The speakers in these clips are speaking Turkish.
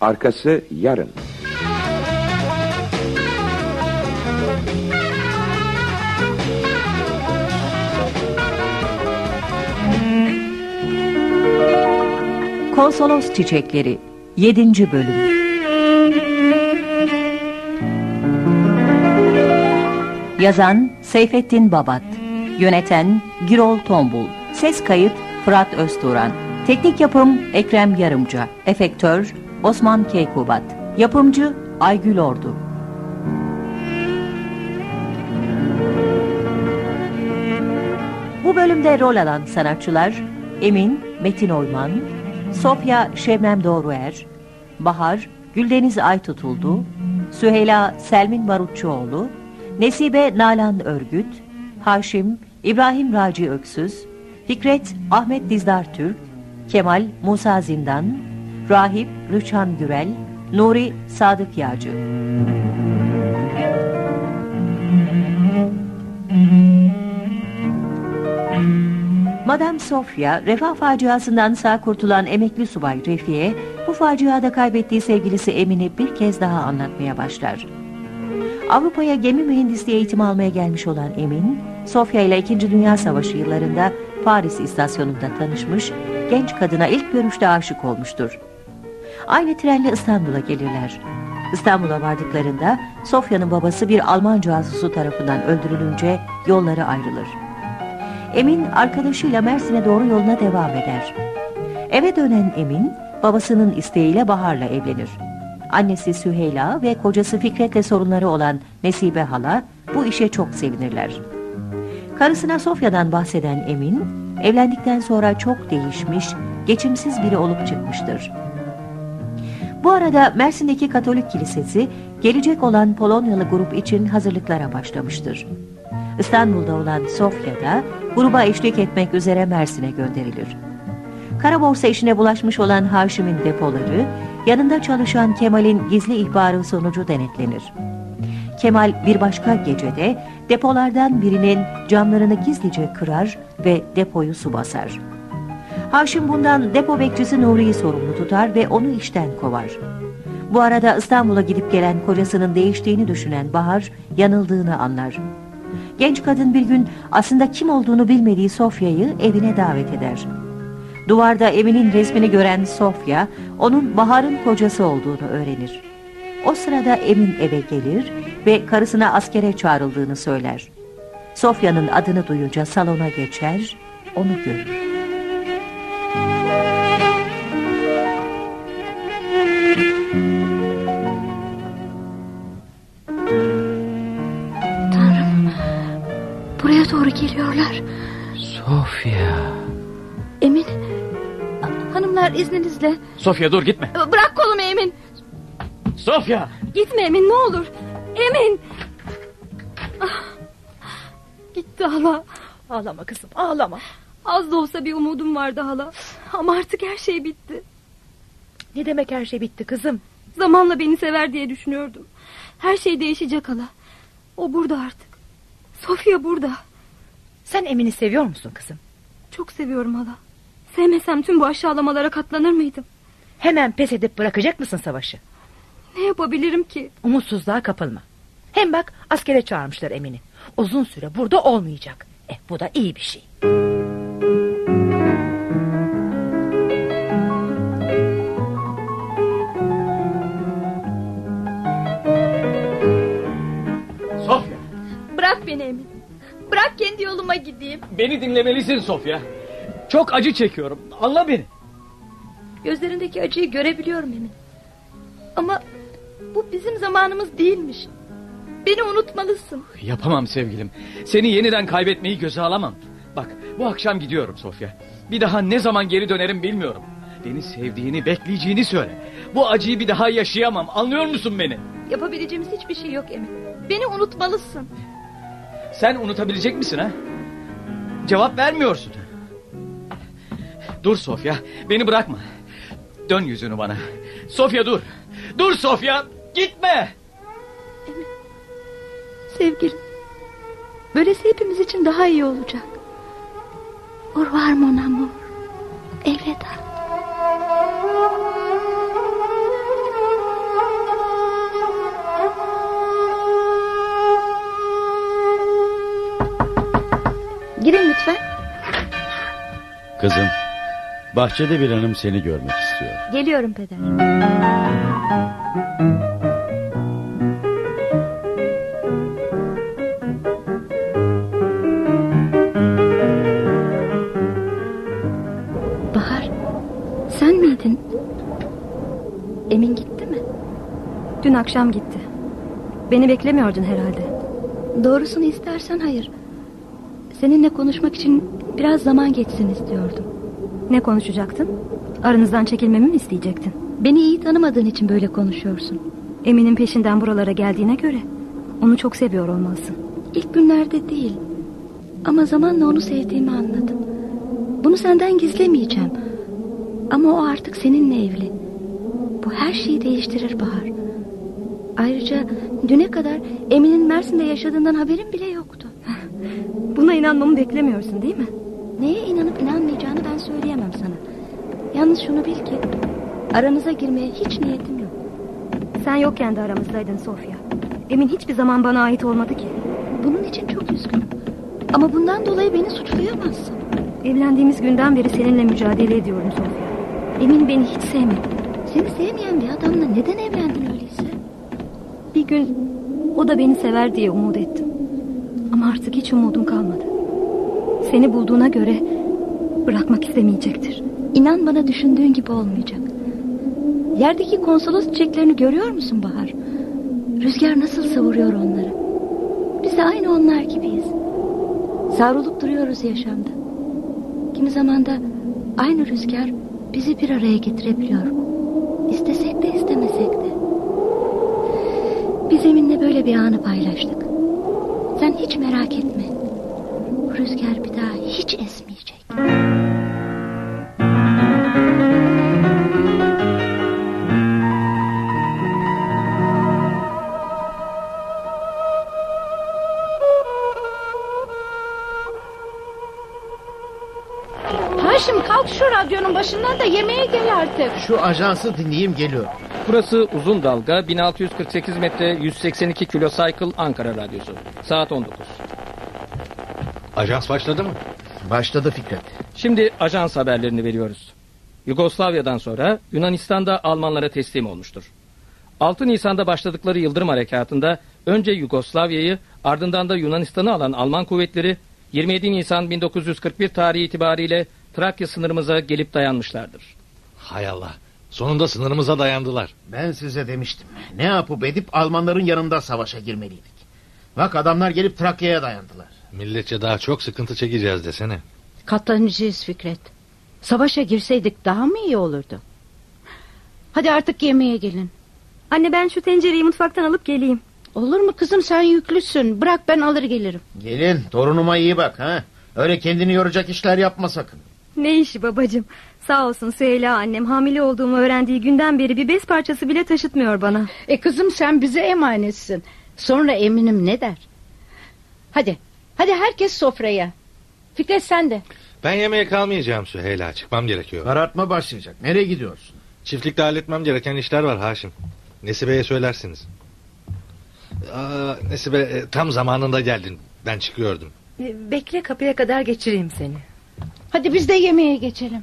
Arkası yarın. Konsolos Çiçekleri 7. Bölüm Yazan Seyfettin Babat Yöneten Girol Tombul Ses kayıt Fırat Özturan Teknik yapım Ekrem Yarımca Efektör Osman Keykubat Yapımcı Aygül Ordu. Bu bölümde rol alan sanatçılar Emin Metin Oyman Sofya Şebnem Doğruer Bahar Güldeniz Aytutuldu Süheyla Selmin Barutçuoğlu Nesibe Nalan Örgüt Haşim İbrahim Raci Öksüz Fikret Ahmet Dizdar Türk Kemal Musa Zindan Rahip Rüçhan Gürel Nuri Sadık Yağcı Madame Sofia, refah faciasından sağ kurtulan emekli subay Refiye, bu faciada kaybettiği sevgilisi Emin'i bir kez daha anlatmaya başlar. Avrupa'ya gemi mühendisliği eğitimi almaya gelmiş olan Emin, Sofya ile 2. Dünya Savaşı yıllarında Paris istasyonunda tanışmış, genç kadına ilk görüşte aşık olmuştur. Aynı trenle İstanbul'a gelirler. İstanbul'a vardıklarında Sofya'nın babası bir Alman casusu tarafından öldürülünce yolları ayrılır. Emin arkadaşıyla Mersin'e doğru yoluna devam eder. Eve dönen Emin, babasının isteğiyle Bahar'la evlenir. Annesi Süheyla ve kocası Fikret'le sorunları olan Nesibe Hala bu işe çok sevinirler. Karısına Sofya'dan bahseden Emin, evlendikten sonra çok değişmiş, geçimsiz biri olup çıkmıştır. Bu arada Mersin'deki Katolik Kilisesi, gelecek olan Polonyalı grup için hazırlıklara başlamıştır. İstanbul'da olan Sofya'da gruba eşlik etmek üzere Mersin'e gönderilir. Kara borsa işine bulaşmış olan Haşim'in depoları, yanında çalışan Kemal'in gizli ihbarı sonucu denetlenir. Kemal bir başka gecede depolardan birinin camlarını gizlice kırar ve depoyu su basar. Haşim bundan depo bekçisi Nuri'yi sorumlu tutar ve onu işten kovar. Bu arada İstanbul'a gidip gelen kocasının değiştiğini düşünen Bahar yanıldığını anlar. Genç kadın bir gün aslında kim olduğunu bilmediği Sofya'yı evine davet eder. Duvarda Emin'in resmini gören Sofya, onun Bahar'ın kocası olduğunu öğrenir. O sırada Emin eve gelir ve karısına askere çağrıldığını söyler. Sofya'nın adını duyunca salona geçer, onu görür. İzninizle. Sofya dur gitme. Bırak kolumu Emin. Sofya. Gitme Emin ne olur. Emin. Ah. Gitti hala. Ağlama kızım ağlama. Az da olsa bir umudum vardı hala. Ama artık her şey bitti. Ne demek her şey bitti kızım? Zamanla beni sever diye düşünüyordum. Her şey değişecek hala. O burada artık. Sofya burada. Sen Emin'i seviyor musun kızım? Çok seviyorum hala. Sevmesem tüm bu aşağılamalara katlanır mıydım? Hemen pes edip bırakacak mısın savaşı? Ne yapabilirim ki? Umutsuzluğa kapılma. Hem bak askere çağırmışlar Emin'i. Uzun süre burada olmayacak. Eh bu da iyi bir şey. Sofya. Bırak beni Emin. Bırak kendi yoluma gideyim. Beni dinlemelisin Sofya. Çok acı çekiyorum. Anla beni. Gözlerindeki acıyı görebiliyorum Emin. Ama bu bizim zamanımız değilmiş. Beni unutmalısın. Yapamam sevgilim. Seni yeniden kaybetmeyi göze alamam. Bak bu akşam gidiyorum Sofya. Bir daha ne zaman geri dönerim bilmiyorum. Beni sevdiğini, bekleyeceğini söyle. Bu acıyı bir daha yaşayamam. Anlıyor musun beni? Yapabileceğimiz hiçbir şey yok Emin. Beni unutmalısın. Sen unutabilecek misin ha? Cevap vermiyorsun. Dur Sofya beni bırakma. Dön yüzünü bana. Sofya dur. Dur Sofya gitme. Emin. Sevgilim. Böylesi hepimiz için daha iyi olacak. Au revoir mon amour. Elveda. Girin lütfen. Kızım bahçede bir hanım seni görmek istiyor. Geliyorum peder. Bahar, sen miydin? Emin gitti mi? Dün akşam gitti. Beni beklemiyordun herhalde. Doğrusunu istersen hayır. Seninle konuşmak için biraz zaman geçsin istiyordum. Ne konuşacaktın? Aranızdan çekilmemi mi isteyecektin? Beni iyi tanımadığın için böyle konuşuyorsun. Emin'in peşinden buralara geldiğine göre onu çok seviyor olmalısın. İlk günlerde değil. Ama zamanla onu sevdiğimi anladım. Bunu senden gizlemeyeceğim. Ama o artık seninle evli. Bu her şeyi değiştirir Bahar. Ayrıca düne kadar Emin'in Mersin'de yaşadığından haberim bile yoktu. Buna inanmamı beklemiyorsun değil mi? Neye inanıp inanmayacağını ben söyleyemem sana. Yalnız şunu bil ki aranıza girmeye hiç niyetim yok. Sen yokken de aramızdaydın Sofya. Emin hiçbir zaman bana ait olmadı ki. Bunun için çok üzgünüm. Ama bundan dolayı beni suçlayamazsın. Evlendiğimiz günden beri seninle mücadele ediyorum Sofya. Emin beni hiç sevmedi. Seni sevmeyen bir adamla neden evlendin öyleyse? Bir gün o da beni sever diye umut ettim. Ama artık hiç umudum kalmadı. Seni bulduğuna göre bırakmak istemeyecektir. İnan bana düşündüğün gibi olmayacak. Yerdeki konsolos çiçeklerini görüyor musun Bahar? Rüzgar nasıl savuruyor onları? Biz de aynı onlar gibiyiz. Savrulup duruyoruz yaşamda. Kimi zaman da aynı rüzgar bizi bir araya getirebiliyor. İstesek de istemesek de. Biz Emin'le böyle bir anı paylaştık. Sen hiç merak etme. Rüzgar bir daha hiç esmeyecek. Haşim kalk şu radyonun başından da yemeğe gel artık. Şu ajansı dinleyeyim geliyor. Burası uzun dalga 1648 metre 182 kilocycle Ankara radyosu. Saat 19. Ajans başladı mı? Başladı Fikret. Şimdi ajans haberlerini veriyoruz. Yugoslavya'dan sonra Yunanistan'da Almanlara teslim olmuştur. 6 Nisan'da başladıkları Yıldırım Harekatı'nda önce Yugoslavya'yı ardından da Yunanistan'ı alan Alman kuvvetleri 27 Nisan 1941 tarihi itibariyle Trakya sınırımıza gelip dayanmışlardır. Hay Allah. Sonunda sınırımıza dayandılar. Ben size demiştim. Ne yapıp edip Almanların yanında savaşa girmeliydik. Bak adamlar gelip Trakya'ya dayandılar. Milletçe daha çok sıkıntı çekeceğiz desene. Katlanacağız Fikret. Savaşa girseydik daha mı iyi olurdu? Hadi artık yemeğe gelin. Anne ben şu tencereyi mutfaktan alıp geleyim. Olur mu kızım sen yüklüsün. Bırak ben alır gelirim. Gelin torunuma iyi bak ha. Öyle kendini yoracak işler yapma sakın. Ne işi babacığım? Sağ olsun Süheyla annem hamile olduğumu öğrendiği günden beri bir bez parçası bile taşıtmıyor bana. E kızım sen bize emanetsin. Sonra eminim ne der? Hadi. Hadi herkes sofraya. Fikret sen de. Ben yemeğe kalmayacağım Süheyla. Çıkmam gerekiyor. Karartma başlayacak. Nereye gidiyorsun? Çiftlikte halletmem gereken işler var Haşim. Nesibe'ye söylersiniz. Aa, Nesibe e, tam zamanında geldin. Ben çıkıyordum. Ee, Bekle kapıya kadar geçireyim seni. Hadi biz de yemeğe geçelim.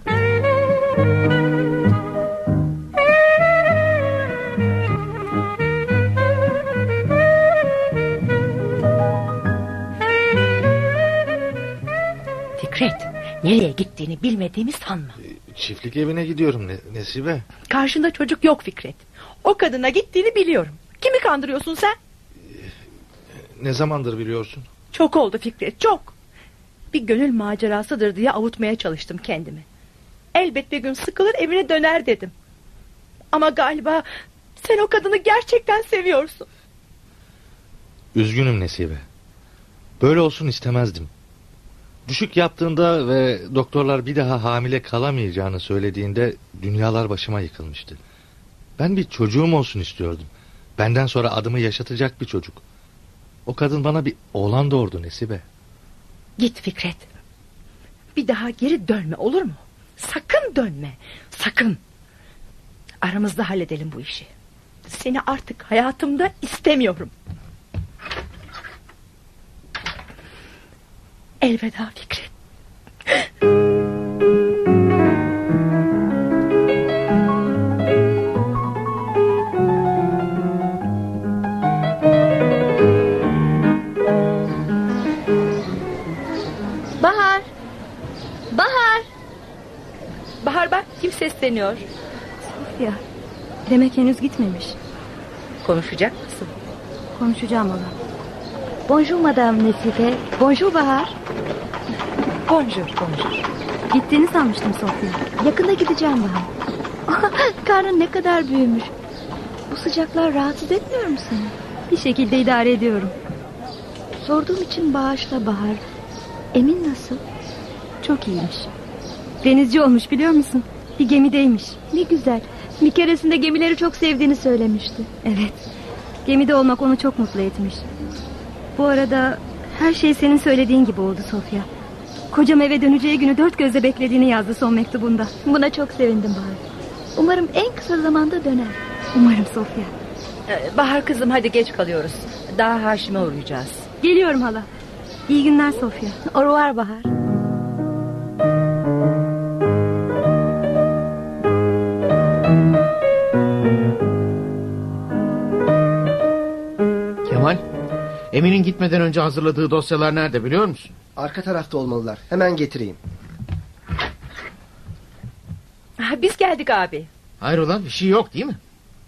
Fikret nereye gittiğini bilmediğimi sanma. Çiftlik evine gidiyorum Ne- Nesibe. Karşında çocuk yok Fikret. O kadına gittiğini biliyorum. Kimi kandırıyorsun sen? Ne zamandır biliyorsun? Çok oldu Fikret çok. Bir gönül macerasıdır diye avutmaya çalıştım kendimi. Elbet bir gün sıkılır evine döner dedim. Ama galiba sen o kadını gerçekten seviyorsun. Üzgünüm Nesibe. Böyle olsun istemezdim. Düşük yaptığında ve doktorlar bir daha hamile kalamayacağını söylediğinde dünyalar başıma yıkılmıştı. Ben bir çocuğum olsun istiyordum. Benden sonra adımı yaşatacak bir çocuk. O kadın bana bir oğlan doğurdu Nesibe. Git Fikret. Bir daha geri dönme olur mu? Sakın dönme. Sakın. Aramızda halledelim bu işi. Seni artık hayatımda istemiyorum. Elveda Fikret. Bahar. Bahar. Bahar bak kim sesleniyor. Sofya. Demek henüz gitmemiş. Konuşacak mısın? Konuşacağım ona. Bonjour Madame Nesife. Bonjour Bahar. Bonjour, bonjour. Gittiğini sanmıştım Sofya. Yakında gideceğim Bahar. Karnın ne kadar büyümüş. Bu sıcaklar rahatsız etmiyor mu seni? Bir şekilde idare ediyorum. Sorduğum için bağışla Bahar. Emin nasıl? Çok iyiymiş. Denizci olmuş biliyor musun? Bir gemideymiş. Ne güzel. Bir keresinde gemileri çok sevdiğini söylemişti. Evet. Gemide olmak onu çok mutlu etmiş. Bu arada her şey senin söylediğin gibi oldu Sofya. Kocam eve döneceği günü dört gözle beklediğini yazdı son mektubunda. Buna çok sevindim Bahar. Umarım en kısa zamanda döner. Umarım Sofya. Ee, Bahar kızım hadi geç kalıyoruz. Daha Haşim'e uğrayacağız. Geliyorum hala. İyi günler Sofya. Au revoir Bahar. Emin'in gitmeden önce hazırladığı dosyalar nerede biliyor musun? Arka tarafta olmalılar. Hemen getireyim. Biz geldik abi. Hayrola bir şey yok değil mi?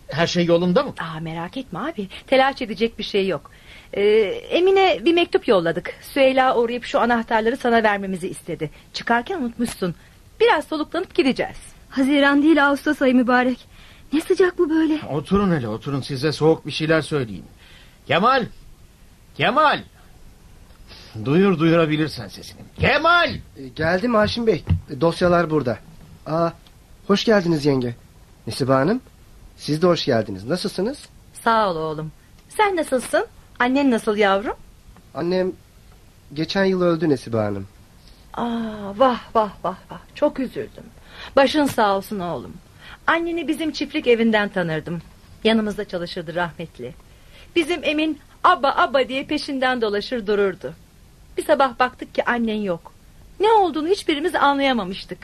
Her şey yolunda mı? Aa, merak etme abi. Telaş edecek bir şey yok. Ee, Emine bir mektup yolladık. Süheyla uğrayıp şu anahtarları sana vermemizi istedi. Çıkarken unutmuşsun. Biraz soluklanıp gideceğiz. Haziran değil Ağustos ayı mübarek. Ne sıcak bu böyle. Oturun hele oturun size soğuk bir şeyler söyleyeyim. Kemal! Kemal! Duyur duyurabilirsen sesini. Kemal! E, geldim Haşim Bey. E, dosyalar burada. Aa, hoş geldiniz yenge. Nesibe Hanım, siz de hoş geldiniz. Nasılsınız? Sağ ol oğlum. Sen nasılsın? Annen nasıl yavrum? Annem geçen yıl öldü Nesibe Hanım. Aa, vah vah vah vah. Çok üzüldüm. Başın sağ olsun oğlum. Anneni bizim çiftlik evinden tanırdım. Yanımızda çalışırdı rahmetli. Bizim Emin abba abba diye peşinden dolaşır dururdu. Bir sabah baktık ki annen yok. Ne olduğunu hiçbirimiz anlayamamıştık.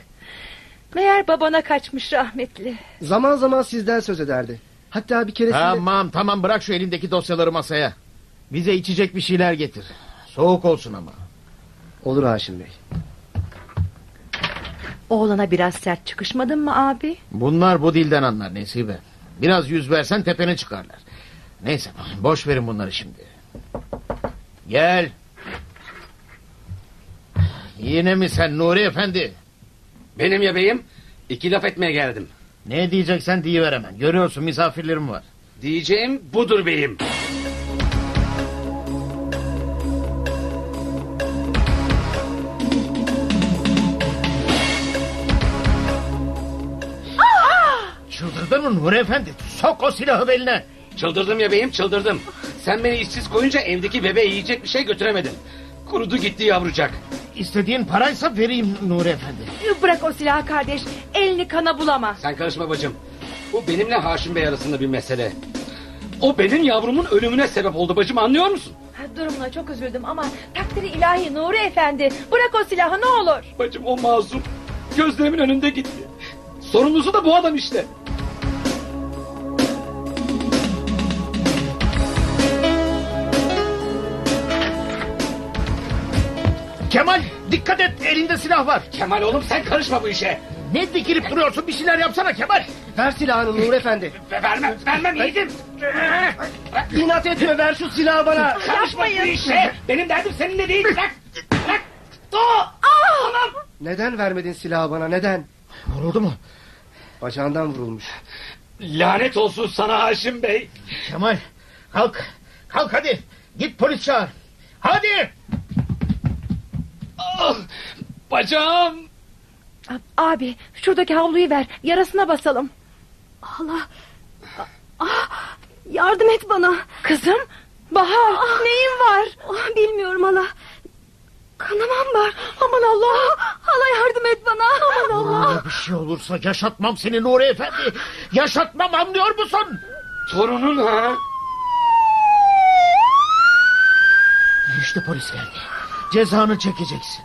Meğer babana kaçmış rahmetli. Zaman zaman sizden söz ederdi. Hatta bir keresinde... Tamam tamam bırak şu elindeki dosyaları masaya. Bize içecek bir şeyler getir. Soğuk olsun ama. Olur Haşim Bey. Oğlana biraz sert çıkışmadın mı abi? Bunlar bu dilden anlar Nesibe. Biraz yüz versen tepene çıkarlar. Neyse boş verin bunları şimdi. Gel. Yine mi sen Nuri Efendi? Benim ya beyim. İki laf etmeye geldim. Ne diyeceksen deyiver hemen. Görüyorsun misafirlerim var. Diyeceğim budur beyim. Çıldırdın mı Nuri Efendi? Sok o silahı beline. Çıldırdım ya beyim çıldırdım. Sen beni işsiz koyunca evdeki bebeğe yiyecek bir şey götüremedin. Kurudu gitti yavrucak. İstediğin paraysa vereyim Nuri Efendi. Bırak o silahı kardeş. Elini kana bulama. Sen karışma bacım. Bu benimle Haşim Bey arasında bir mesele. O benim yavrumun ölümüne sebep oldu bacım anlıyor musun? Ha, Durumuna çok üzüldüm ama takdiri ilahi Nuri Efendi. Bırak o silahı ne olur. Bacım o mazlum. Gözlerimin önünde gitti. Sorumlusu da bu adam işte. Dikkat et elinde silah var. Kemal oğlum sen karışma bu işe. Ne dikilip duruyorsun bir şeyler yapsana Kemal. Ver silahını Nur Efendi. Vermem vermem yiğidim. İnat etme ver şu silahı bana. Karışma bu işe. Benim derdim seninle değil. Bırak. Bırak. Aa, anam. Neden vermedin silahı bana neden? Vuruldu mu? Bacağından vurulmuş. Lanet olsun sana Haşim Bey. Kemal kalk. Kalk hadi. Git polis çağır. Hadi. Ah, bacağım. Abi şuradaki havluyu ver. Yarasına basalım. Allah. Ah, yardım et bana. Kızım. Bahar neyin var? Ah, bilmiyorum hala. Kanamam var. Aman Allah. Hala yardım et bana. Aman Allah. Bana bir şey olursa yaşatmam seni Nuri Efendi. Yaşatmam anlıyor musun? Torunun ha? İşte polis geldi. Cezanı çekeceksin.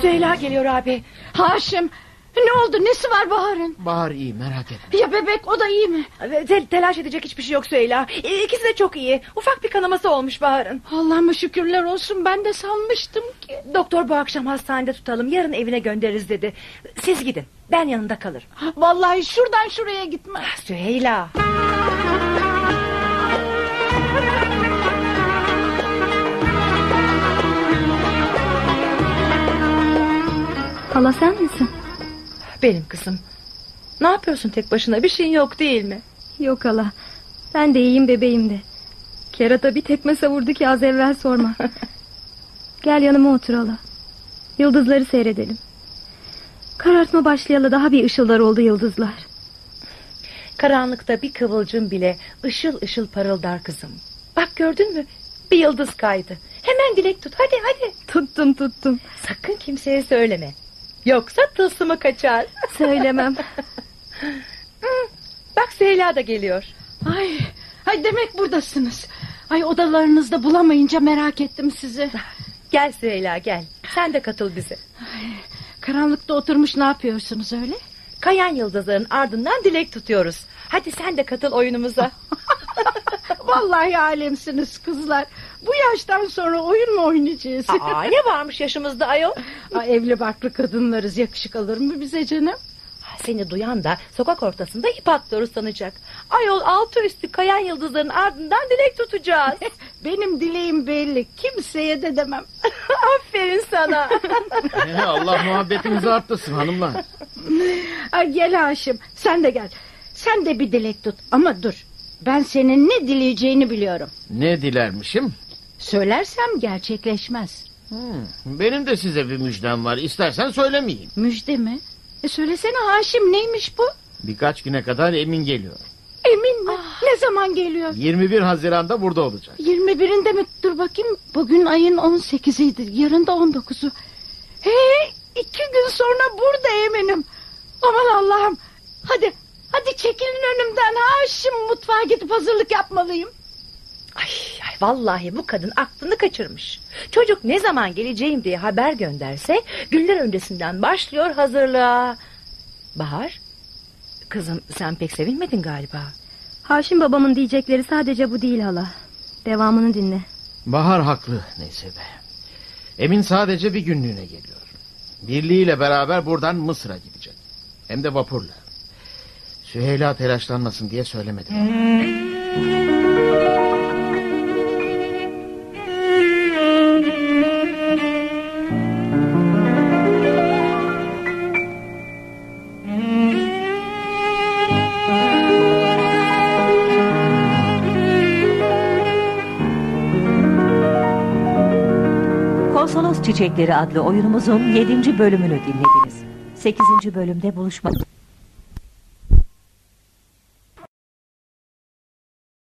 Süheyla geliyor abi. Haşim Ne oldu nesi var Bahar'ın? Bahar iyi merak etme. Ya bebek o da iyi mi? Te- telaş edecek hiçbir şey yok Süheyla. E, İkisi de çok iyi. Ufak bir kanaması olmuş Bahar'ın. Allah'ıma şükürler olsun ben de sanmıştım ki. Doktor bu akşam hastanede tutalım. Yarın evine göndeririz dedi. Siz gidin. Ben yanında kalırım. Vallahi şuradan şuraya gitme. Süheyla. Hala sen misin? Benim kızım. Ne yapıyorsun tek başına? Bir şeyin yok değil mi? Yok hala. Ben de iyiyim bebeğim de. Kerata bir tekme savurdu ki az evvel sorma. Gel yanıma otur hala. Yıldızları seyredelim. Karartma başlayalı daha bir ışıldar oldu yıldızlar. Karanlıkta bir kıvılcım bile ışıl ışıl parıldar kızım. Bak gördün mü? Bir yıldız kaydı. Hemen dilek tut. Hadi hadi. Tuttum tuttum. Sakın kimseye söyleme. Yoksa tılsımı kaçar. Söylemem. Hı, Bak Süheyla da geliyor. Ay, ay demek buradasınız. Ay odalarınızda bulamayınca merak ettim sizi. Gel Süheyla gel. Sen de katıl bize. Karanlıkta oturmuş ne yapıyorsunuz öyle? Kayan yıldızların ardından dilek tutuyoruz. Hadi sen de katıl oyunumuza. Vallahi alemsiniz kızlar. Bu yaştan sonra oyun mu oynayacağız? Aa, ne varmış yaşımızda ayol? Ay, evli barklı kadınlarız yakışık alır mı bize canım? Seni duyan da sokak ortasında ip atlıyoruz sanacak. Ayol altı üstü kayan yıldızların ardından dilek tutacağız. Benim dileğim belli. Kimseye de demem. Aferin sana. Ee, Allah muhabbetinizi arttırsın hanımlar. Ay, gel Haşim sen de gel. Sen de bir dilek tut ama dur. Ben senin ne dileyeceğini biliyorum. Ne dilermişim? Söylersem gerçekleşmez. Hmm, benim de size bir müjdem var. İstersen söylemeyeyim. Müjde mi? E söylesene Haşim neymiş bu? Birkaç güne kadar Emin geliyor. Emin mi? Ne zaman geliyor? 21 Haziran'da burada olacak. 21'inde mi? Dur bakayım. Bugün ayın 18'iydi. Yarın da 19'u. Hey, iki gün sonra burada eminim. Aman Allah'ım. Hadi, hadi çekilin önümden. Haşim mutfağa gidip hazırlık yapmalıyım. Ay, ay vallahi bu kadın aklını kaçırmış. Çocuk ne zaman geleceğim diye haber gönderse günler öncesinden başlıyor hazırlığa. Bahar, kızım sen pek sevinmedin galiba. Haşim babamın diyecekleri sadece bu değil hala. Devamını dinle. Bahar haklı neyse be. Emin sadece bir günlüğüne geliyor. Birliğiyle beraber buradan Mısır'a gidecek. Hem de vapurla. Süheyla telaşlanmasın diye söylemedim. Çiçekleri adlı oyunumuzun 7. bölümünü dinlediniz. 8. bölümde buluşmak